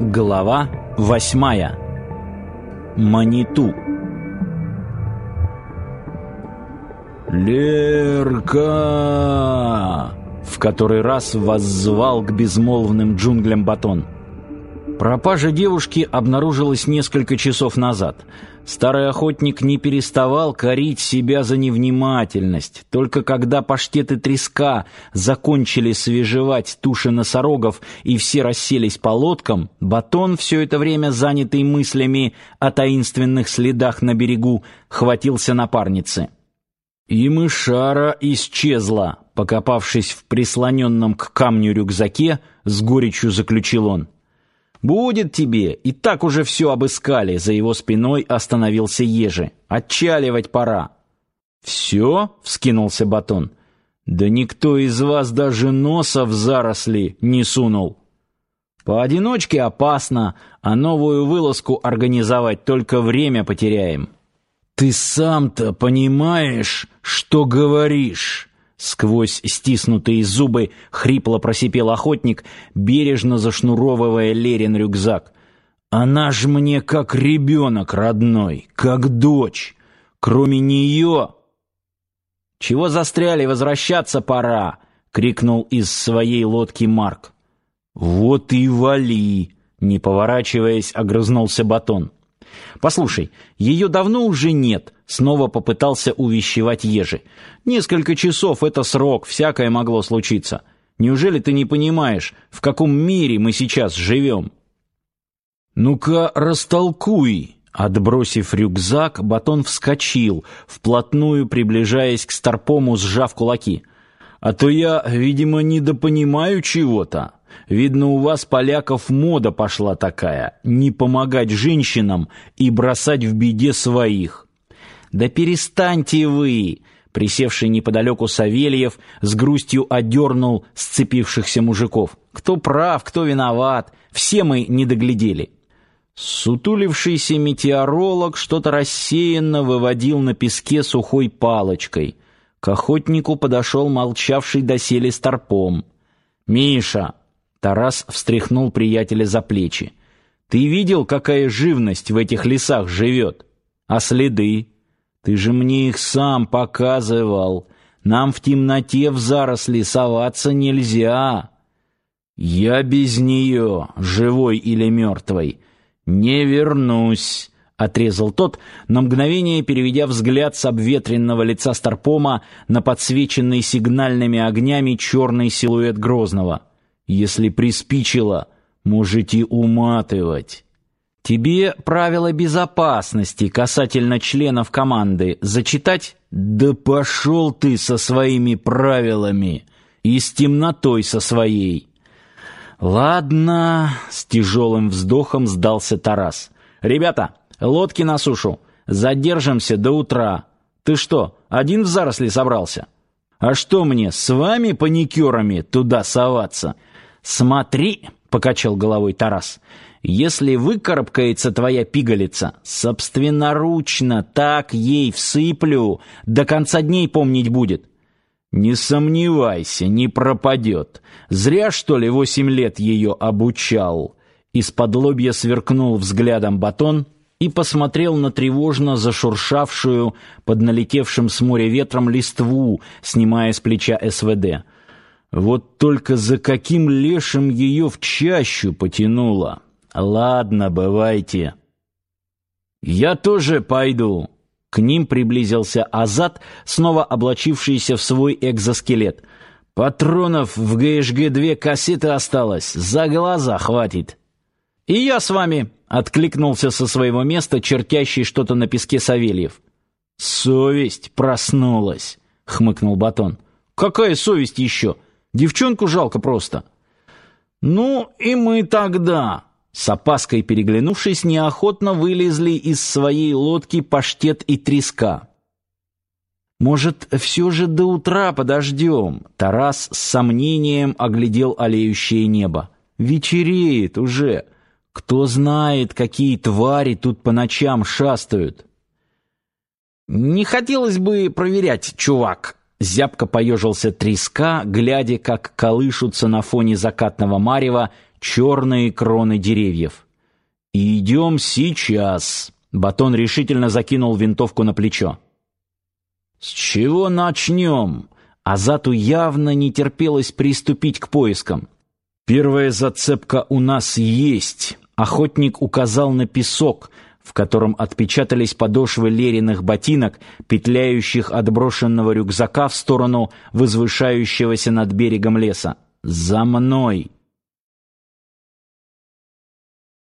Глава восьмая. Маниту. «Лерка!» В который раз воззвал к безмолвным джунглям Батон. Пропажа девушки обнаружилась несколько часов назад. Старый охотник не переставал корить себя за невнимательность. Только когда паштеты треска закончили свежевать туши носорогов и все расселись по лодкам, Батон, все это время занятый мыслями о таинственных следах на берегу, хватился напарницы. И мышара исчезла, покопавшись в прислоненном к камню рюкзаке, с горечью заключил он. «Будет тебе, и так уже все обыскали», за его спиной остановился Ежи. «Отчаливать пора». «Все?» — вскинулся Батон. «Да никто из вас даже носа в заросли не сунул». «Поодиночке опасно, а новую вылазку организовать только время потеряем». «Ты сам-то понимаешь, что говоришь?» Сквозь стиснутые зубы хрипло просипел охотник, бережно зашнуровывая Лерин рюкзак. «Она ж мне как ребенок родной, как дочь. Кроме нее...» «Чего застряли? Возвращаться пора!» — крикнул из своей лодки Марк. «Вот и вали!» — не поворачиваясь, огрызнулся Батон. Послушай, ее давно уже нет, снова попытался увещевать Ежи. Несколько часов это срок, всякое могло случиться. Неужели ты не понимаешь, в каком мире мы сейчас живем? Ну-ка, растолкуй. Отбросив рюкзак, Батон вскочил, вплотную приближаясь к Старпому, сжав кулаки. А то я, видимо, недопонимаю чего-то. Видно, у вас, поляков, мода пошла такая — не помогать женщинам и бросать в беде своих. Да перестаньте вы! Присевший неподалеку Савельев с грустью одернул сцепившихся мужиков. Кто прав, кто виноват, все мы не доглядели. Сутулившийся метеоролог что-то рассеянно выводил на песке сухой палочкой. К охотнику подошел молчавший доселе старпом. «Миша, Тарас встряхнул приятеля за плечи. Ты видел, какая живность в этих лесах живет? А следы? Ты же мне их сам показывал. Нам в темноте в заросли соваться нельзя. Я без нее, живой или мертвой, не вернусь, отрезал тот, на мгновение переведя взгляд с обветренного лица Старпома на подсвеченный сигнальными огнями черный силуэт Грозного. Если приспичило, можете уматывать. Тебе правила безопасности касательно членов команды зачитать? Да пошел ты со своими правилами и с темнотой со своей. Ладно, с тяжелым вздохом сдался Тарас. Ребята, лодки на сушу. Задержимся до утра. Ты что, один в заросли собрался? А что мне, с вами паникерами туда соваться? «Смотри!» — покачал головой Тарас. «Если выкарабкается твоя пигалица, собственноручно так ей всыплю, до конца дней помнить будет». «Не сомневайся, не пропадет. Зря, что ли, восемь лет ее обучал». Из-под лобья сверкнул взглядом батон и посмотрел на тревожно зашуршавшую под налетевшим с моря ветром листву, снимая с плеча СВД. Вот только за каким лешим ее в чащу потянуло. Ладно, бывайте. Я тоже пойду. К ним приблизился Азат, снова облачившийся в свой экзоскелет. Патронов в ГШГ-2 кассеты осталось, за глаза хватит. И я с вами, откликнулся со своего места чертящий что-то на песке Савельев. Совесть проснулась, хмыкнул Батон. Какая совесть еще? Девчонку жалко просто. Ну и мы тогда, с опаской переглянувшись, неохотно вылезли из своей лодки паштет и треска. Может, все же до утра подождем? Тарас с сомнением оглядел алеющее небо. Вечереет уже. Кто знает, какие твари тут по ночам шастают. Не хотелось бы проверять, чувак. Зябко поежился треска, глядя, как колышутся на фоне закатного марева черные кроны деревьев. «Идем сейчас!» Батон решительно закинул винтовку на плечо. «С чего начнем?» Азату явно не терпелось приступить к поискам. «Первая зацепка у нас есть!» Охотник указал на песок, в котором отпечатались подошвы Лериных ботинок, петляющих от брошенного рюкзака в сторону возвышающегося над берегом леса. «За мной!»